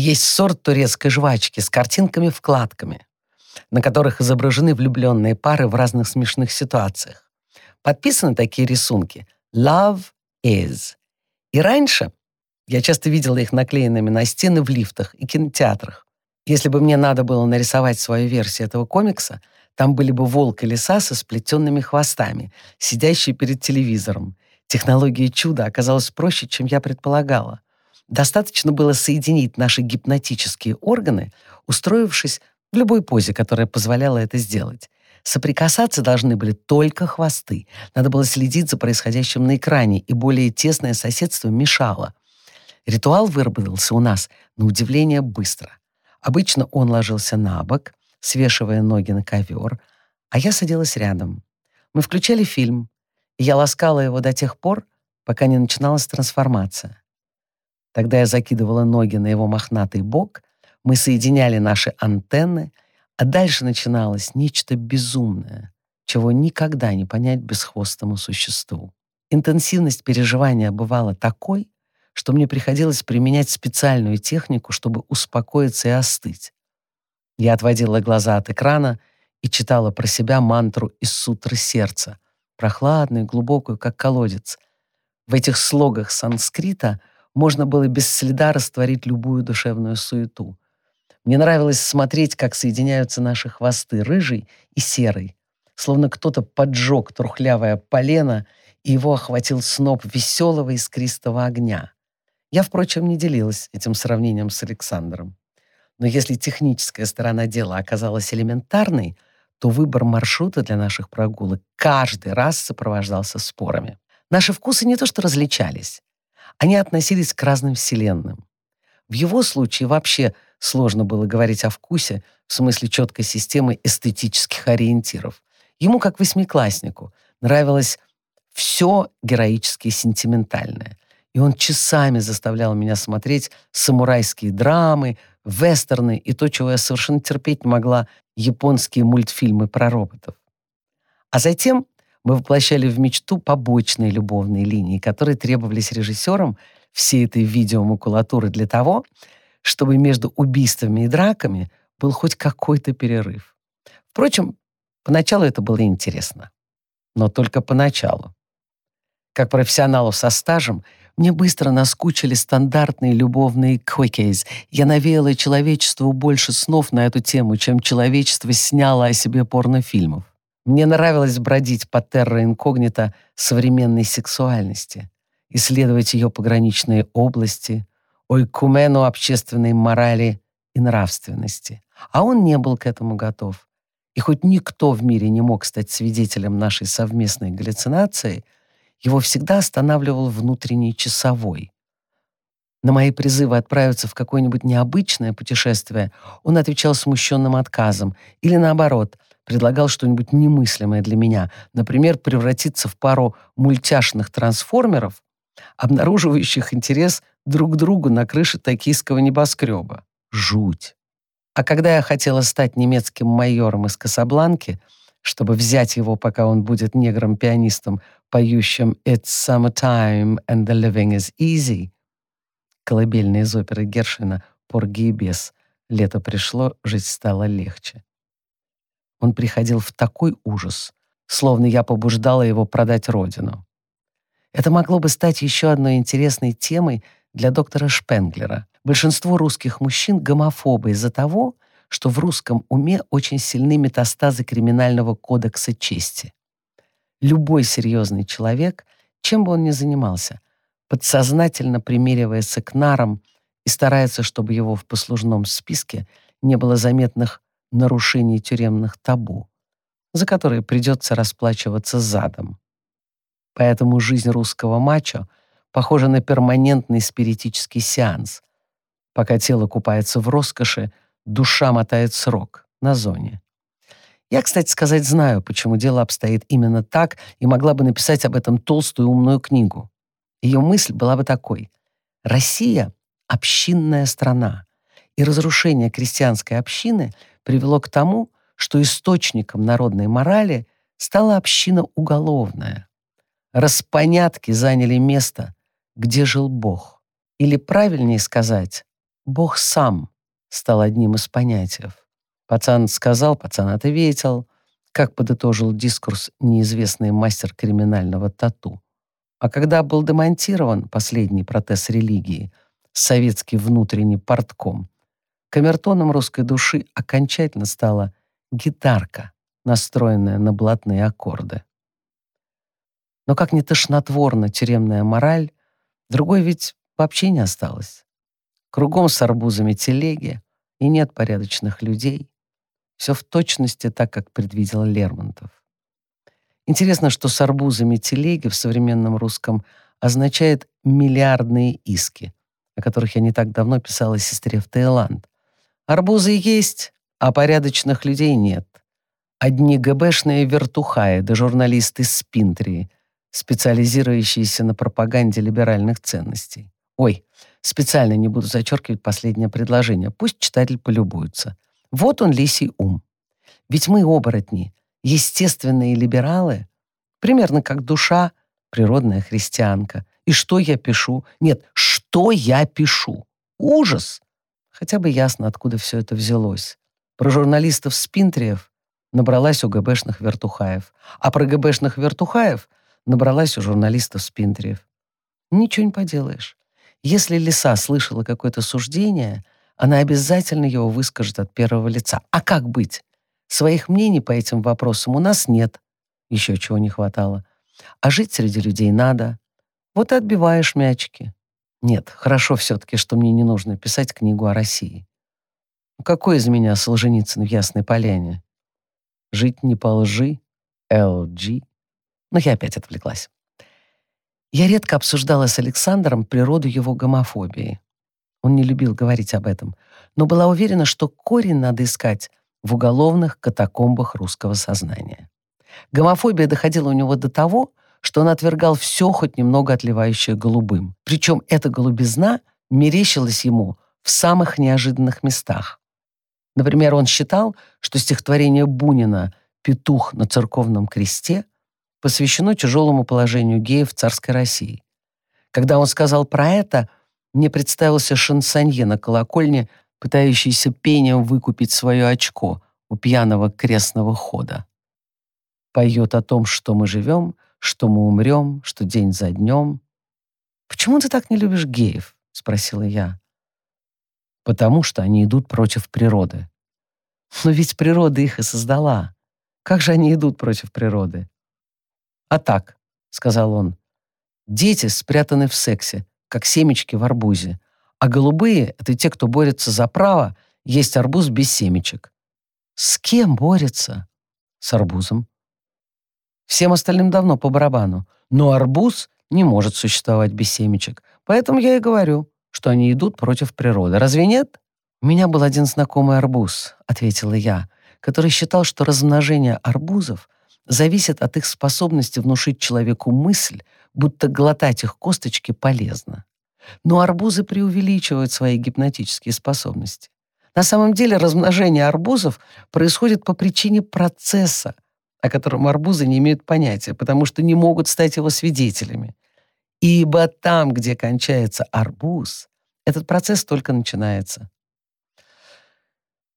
Есть сорт турецкой жвачки с картинками-вкладками, на которых изображены влюбленные пары в разных смешных ситуациях. Подписаны такие рисунки «Love is». И раньше я часто видела их наклеенными на стены в лифтах и кинотеатрах. Если бы мне надо было нарисовать свою версию этого комикса, там были бы волк и лиса со сплетенными хвостами, сидящие перед телевизором. Технология чуда оказалась проще, чем я предполагала. Достаточно было соединить наши гипнотические органы, устроившись в любой позе, которая позволяла это сделать. Соприкасаться должны были только хвосты. Надо было следить за происходящим на экране, и более тесное соседство мешало. Ритуал выработался у нас, на удивление, быстро. Обычно он ложился на бок, свешивая ноги на ковер, а я садилась рядом. Мы включали фильм, и я ласкала его до тех пор, пока не начиналась трансформация. Тогда я закидывала ноги на его мохнатый бок, мы соединяли наши антенны, а дальше начиналось нечто безумное, чего никогда не понять бесхвостому существу. Интенсивность переживания бывала такой, что мне приходилось применять специальную технику, чтобы успокоиться и остыть. Я отводила глаза от экрана и читала про себя мантру из сутры сердца, прохладную, глубокую, как колодец. В этих слогах санскрита можно было без следа растворить любую душевную суету. Мне нравилось смотреть, как соединяются наши хвосты, рыжий и серый, словно кто-то поджег трухлявое полено, и его охватил сноп веселого искристого огня. Я, впрочем, не делилась этим сравнением с Александром. Но если техническая сторона дела оказалась элементарной, то выбор маршрута для наших прогулок каждый раз сопровождался спорами. Наши вкусы не то что различались, они относились к разным вселенным. В его случае вообще сложно было говорить о вкусе в смысле четкой системы эстетических ориентиров. Ему, как восьмикласснику, нравилось все героически сентиментальное. И он часами заставлял меня смотреть самурайские драмы, вестерны и то, чего я совершенно терпеть не могла, японские мультфильмы про роботов. А затем мы воплощали в мечту побочные любовные линии, которые требовались режиссерам всей этой видеомакулатуры для того, чтобы между убийствами и драками был хоть какой-то перерыв. Впрочем, поначалу это было интересно. Но только поначалу. Как профессионалу со стажем — мне быстро наскучили стандартные любовные квикейз. Я навеяла человечеству больше снов на эту тему, чем человечество сняло о себе порнофильмов. Мне нравилось бродить по терра инкогнито современной сексуальности, исследовать ее пограничные области, ойкумену общественной морали и нравственности. А он не был к этому готов. И хоть никто в мире не мог стать свидетелем нашей совместной галлюцинации — его всегда останавливал внутренний часовой. На мои призывы отправиться в какое-нибудь необычное путешествие он отвечал смущенным отказом или, наоборот, предлагал что-нибудь немыслимое для меня, например, превратиться в пару мультяшных трансформеров, обнаруживающих интерес друг к другу на крыше токийского небоскреба. Жуть. А когда я хотела стать немецким майором из Касабланки, чтобы взять его, пока он будет негром-пианистом, поющим «It's summertime and the living is easy», колыбельная из оперы Гершвина «Порги и бес», «Лето пришло, жить стало легче». Он приходил в такой ужас, словно я побуждала его продать родину. Это могло бы стать еще одной интересной темой для доктора Шпенглера. Большинство русских мужчин гомофобы из-за того, что в русском уме очень сильны метастазы криминального кодекса чести. Любой серьезный человек, чем бы он ни занимался, подсознательно примеривается к нарам и старается, чтобы его в послужном списке не было заметных нарушений тюремных табу, за которые придется расплачиваться задом. Поэтому жизнь русского мачо похожа на перманентный спиритический сеанс. Пока тело купается в роскоши, душа мотает срок на зоне. Я, кстати сказать, знаю, почему дело обстоит именно так, и могла бы написать об этом толстую умную книгу. Ее мысль была бы такой. Россия — общинная страна, и разрушение крестьянской общины привело к тому, что источником народной морали стала община уголовная. Распонятки заняли место, где жил Бог. Или правильнее сказать, Бог сам стал одним из понятий. Пацан сказал, пацан ответил, как подытожил дискурс неизвестный мастер криминального тату. А когда был демонтирован последний протез религии, советский внутренний портком, камертоном русской души окончательно стала гитарка, настроенная на блатные аккорды. Но как не тошнотворна тюремная мораль, другой ведь вообще не осталось. Кругом с арбузами телеги, и нет порядочных людей. Все в точности так, как предвидел Лермонтов. Интересно, что с арбузами телеги в современном русском означает «миллиардные иски», о которых я не так давно писала сестре в Таиланд. Арбузы есть, а порядочных людей нет. Одни ГБшные вертухаи да журналисты Спинтрии, специализирующиеся на пропаганде либеральных ценностей. Ой, специально не буду зачеркивать последнее предложение. Пусть читатель полюбуется. Вот он, лисий ум. Ведь мы, оборотни, естественные либералы, примерно как душа, природная христианка. И что я пишу? Нет, что я пишу? Ужас! Хотя бы ясно, откуда все это взялось. Про журналистов Спинтриев набралась у ГБшных вертухаев, а про ГБшных вертухаев набралась у журналистов Спинтриев. Ничего не поделаешь. Если лиса слышала какое-то суждение, она обязательно его выскажет от первого лица. А как быть? Своих мнений по этим вопросам у нас нет. Еще чего не хватало. А жить среди людей надо. Вот и отбиваешь мячики. Нет, хорошо все-таки, что мне не нужно писать книгу о России. Ну, какой из меня Солженицын в Ясной Поляне? Жить не по лжи, LG. Но я опять отвлеклась. Я редко обсуждала с Александром природу его гомофобии. Он не любил говорить об этом, но была уверена, что корень надо искать в уголовных катакомбах русского сознания. Гомофобия доходила у него до того, что он отвергал все, хоть немного отливающее голубым. Причем эта голубизна мерещилась ему в самых неожиданных местах. Например, он считал, что стихотворение Бунина «Петух на церковном кресте» посвящено тяжелому положению геев в царской России. Когда он сказал про это, мне представился шансонье на колокольне, пытающийся пением выкупить свое очко у пьяного крестного хода. Поет о том, что мы живем, что мы умрем, что день за днем. «Почему ты так не любишь геев?» — спросила я. «Потому что они идут против природы». «Но ведь природа их и создала. Как же они идут против природы?» «А так», — сказал он, — «дети спрятаны в сексе, как семечки в арбузе, а голубые — это те, кто борется за право есть арбуз без семечек». «С кем борется?» «С арбузом». Всем остальным давно по барабану. Но арбуз не может существовать без семечек. Поэтому я и говорю, что они идут против природы. Разве нет? «У меня был один знакомый арбуз», — ответила я, который считал, что размножение арбузов зависит от их способности внушить человеку мысль, будто глотать их косточки полезно. Но арбузы преувеличивают свои гипнотические способности. На самом деле размножение арбузов происходит по причине процесса, о котором арбузы не имеют понятия, потому что не могут стать его свидетелями. Ибо там, где кончается арбуз, этот процесс только начинается.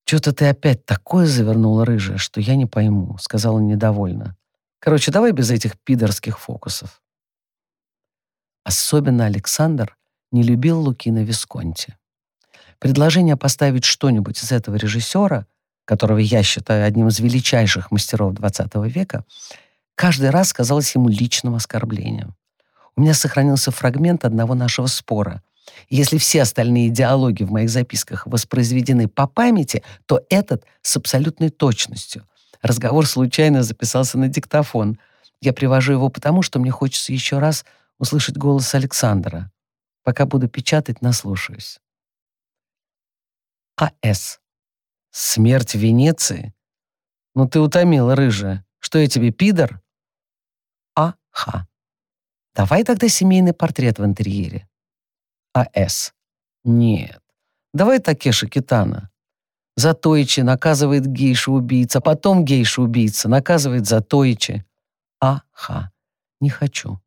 «Что-то ты опять такое завернула, рыжая, что я не пойму», — сказала недовольно. «Короче, давай без этих пидорских фокусов». Особенно Александр не любил Лукина Висконти. Предложение поставить что-нибудь из этого режиссера которого я считаю одним из величайших мастеров XX века, каждый раз казалось ему личным оскорблением. У меня сохранился фрагмент одного нашего спора. если все остальные диалоги в моих записках воспроизведены по памяти, то этот с абсолютной точностью. Разговор случайно записался на диктофон. Я привожу его потому, что мне хочется еще раз услышать голос Александра. Пока буду печатать, наслушаюсь. А.С. Смерть Венеции? Ну ты утомила, рыжая. Что я тебе, пидор? А.Х. Давай тогда семейный портрет в интерьере. А.С. Нет. Давай Такеши Китана. Затоичи наказывает гейша-убийца, потом гейша-убийца наказывает Затоичи. А.Х. Не хочу.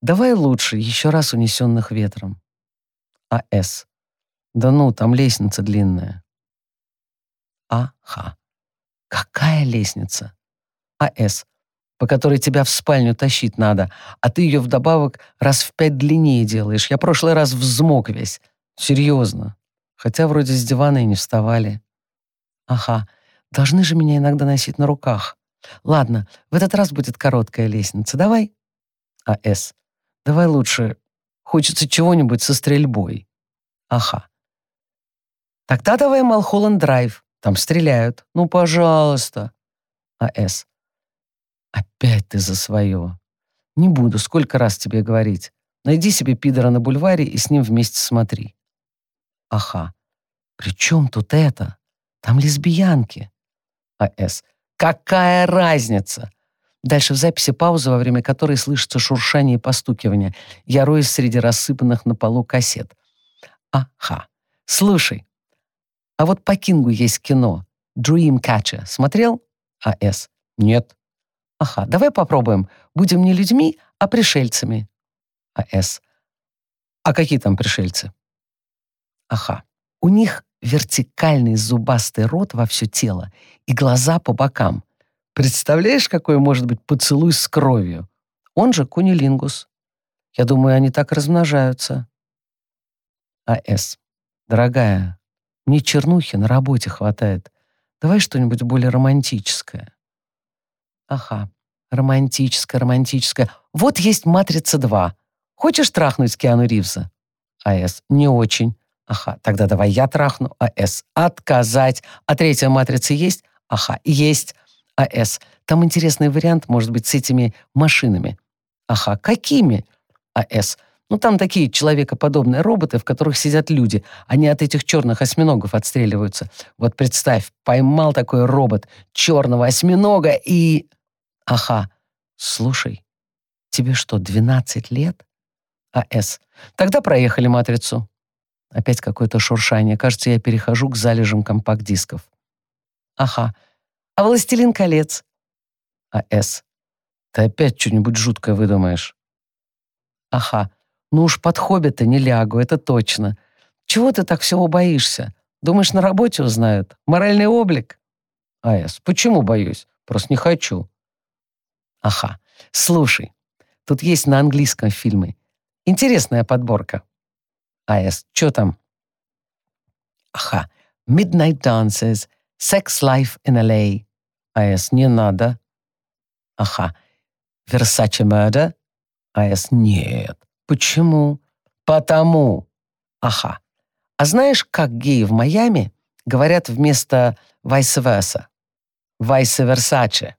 Давай лучше еще раз унесенных ветром. А.С. Да ну, там лестница длинная. Ага. Какая лестница? АС, по которой тебя в спальню тащить надо, а ты ее вдобавок раз в пять длиннее делаешь. Я прошлый раз взмок весь. Серьезно. Хотя вроде с дивана и не вставали. Ага, должны же меня иногда носить на руках. Ладно, в этот раз будет короткая лестница. Давай. АС, давай лучше. Хочется чего-нибудь со стрельбой. Ага. Тогда давай Малхолланд Драйв. Там стреляют. Ну, пожалуйста. А.С. Опять ты за свое. Не буду, сколько раз тебе говорить. Найди себе пидора на бульваре и с ним вместе смотри. Аха. При чем тут это? Там лесбиянки. А.С. Какая разница? Дальше в записи пауза, во время которой слышится шуршание и постукивание. Я роюсь среди рассыпанных на полу кассет. Аха. Слушай, а вот по Кингу есть кино «Dreamcatcher». Смотрел? А.С. Нет. Ага, давай попробуем. Будем не людьми, а пришельцами. А.С. А какие там пришельцы? Ага. У них вертикальный зубастый рот во все тело и глаза по бокам. Представляешь, какой может быть поцелуй с кровью? Он же кунилингус. Я думаю, они так размножаются. А.С. Дорогая, мне чернухи на работе хватает. Давай что-нибудь более романтическое. Ага, романтическое, романтическое. Вот есть «Матрица 2». Хочешь трахнуть Киану Ривза? А.С. Не очень. Ага, тогда давай я трахну. А.С. Отказать. А третья «Матрица» есть? Ага, есть. А.С. Там интересный вариант, может быть, с этими машинами. Ага, какими? А.С. Ну, там такие человекоподобные роботы, в которых сидят люди. Они от этих черных осьминогов отстреливаются. Вот представь, поймал такой робот черного осьминога и... Ага, слушай, тебе что, 12 лет? А.С. Тогда проехали матрицу. Опять какое-то шуршание. Кажется, я перехожу к залежам компакт-дисков. Ага. А «Властелин колец»? А.С. Ты опять что-нибудь жуткое выдумаешь. Ага. Ну уж под хоббита не лягу, это точно. Чего ты так всего боишься? Думаешь, на работе узнают? Моральный облик? Аяс, почему боюсь? Просто не хочу. Ага. Слушай, тут есть на английском фильмы. Интересная подборка. Аяс, что там? Ага. Midnight Dances, Sex Life in LA. Аяс, не надо. Ага. Versace Murder. Аяс, нет. Почему? Потому. Ага. А знаешь, как геи в Майами говорят вместо vice versa? Vice versace.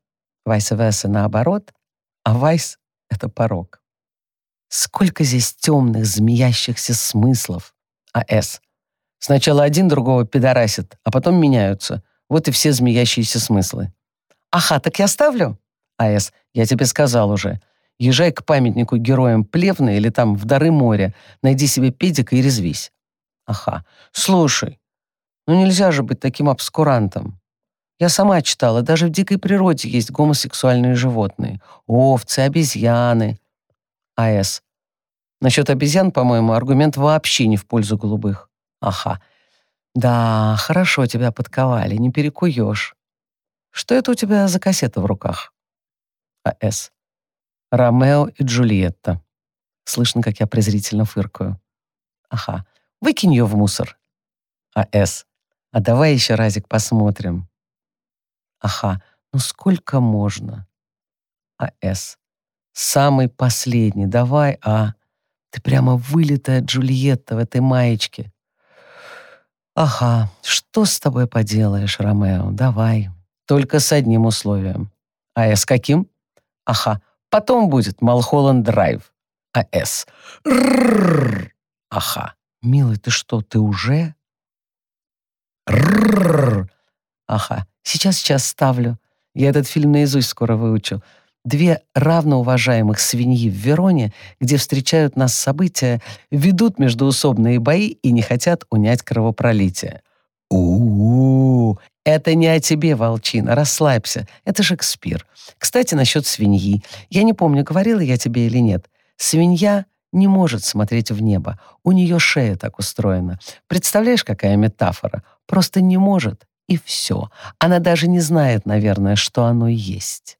Vice versa наоборот, а vice — это порог. Сколько здесь темных, змеящихся смыслов. А С. Сначала один другого пидорасит, а потом меняются. Вот и все змеящиеся смыслы. Ага, так я ставлю? А С. Я тебе сказал уже. Езжай к памятнику героям Плевны или там в Дары моря, найди себе педика и резвись. Ага. Слушай, ну нельзя же быть таким обскурантом. Я сама читала, даже в дикой природе есть гомосексуальные животные. Овцы, обезьяны. А.С. Насчет обезьян, по-моему, аргумент вообще не в пользу голубых. Ага. Да, хорошо тебя подковали, не перекуешь. Что это у тебя за кассета в руках? А.С. Ромео и Джульетта. Слышно, как я презрительно фыркаю. Ага. Выкинь ее в мусор. А С. А давай еще разик посмотрим. Ага. Ну сколько можно? А С. Самый последний. Давай, а. Ты прямо вылитая Джульетта в этой маечке. Ага. Что с тобой поделаешь, Ромео? Давай. Только с одним условием. А с каким? Ага. Потом будет Малхолланд Драйв. АС. Аха. Милый, ты что, ты уже? Аха. Сейчас, сейчас ставлю. Я этот фильм наизусть скоро выучу. Две равноуважаемых свиньи в Вероне, где встречают нас события, ведут междуусобные бои и не хотят унять кровопролитие. У-у-у, это не о тебе, волчина, расслабься. Это Шекспир. Кстати, насчет свиньи. Я не помню, говорила я тебе или нет. Свинья не может смотреть в небо. У нее шея так устроена. Представляешь, какая метафора? Просто не может, и все. Она даже не знает, наверное, что оно есть.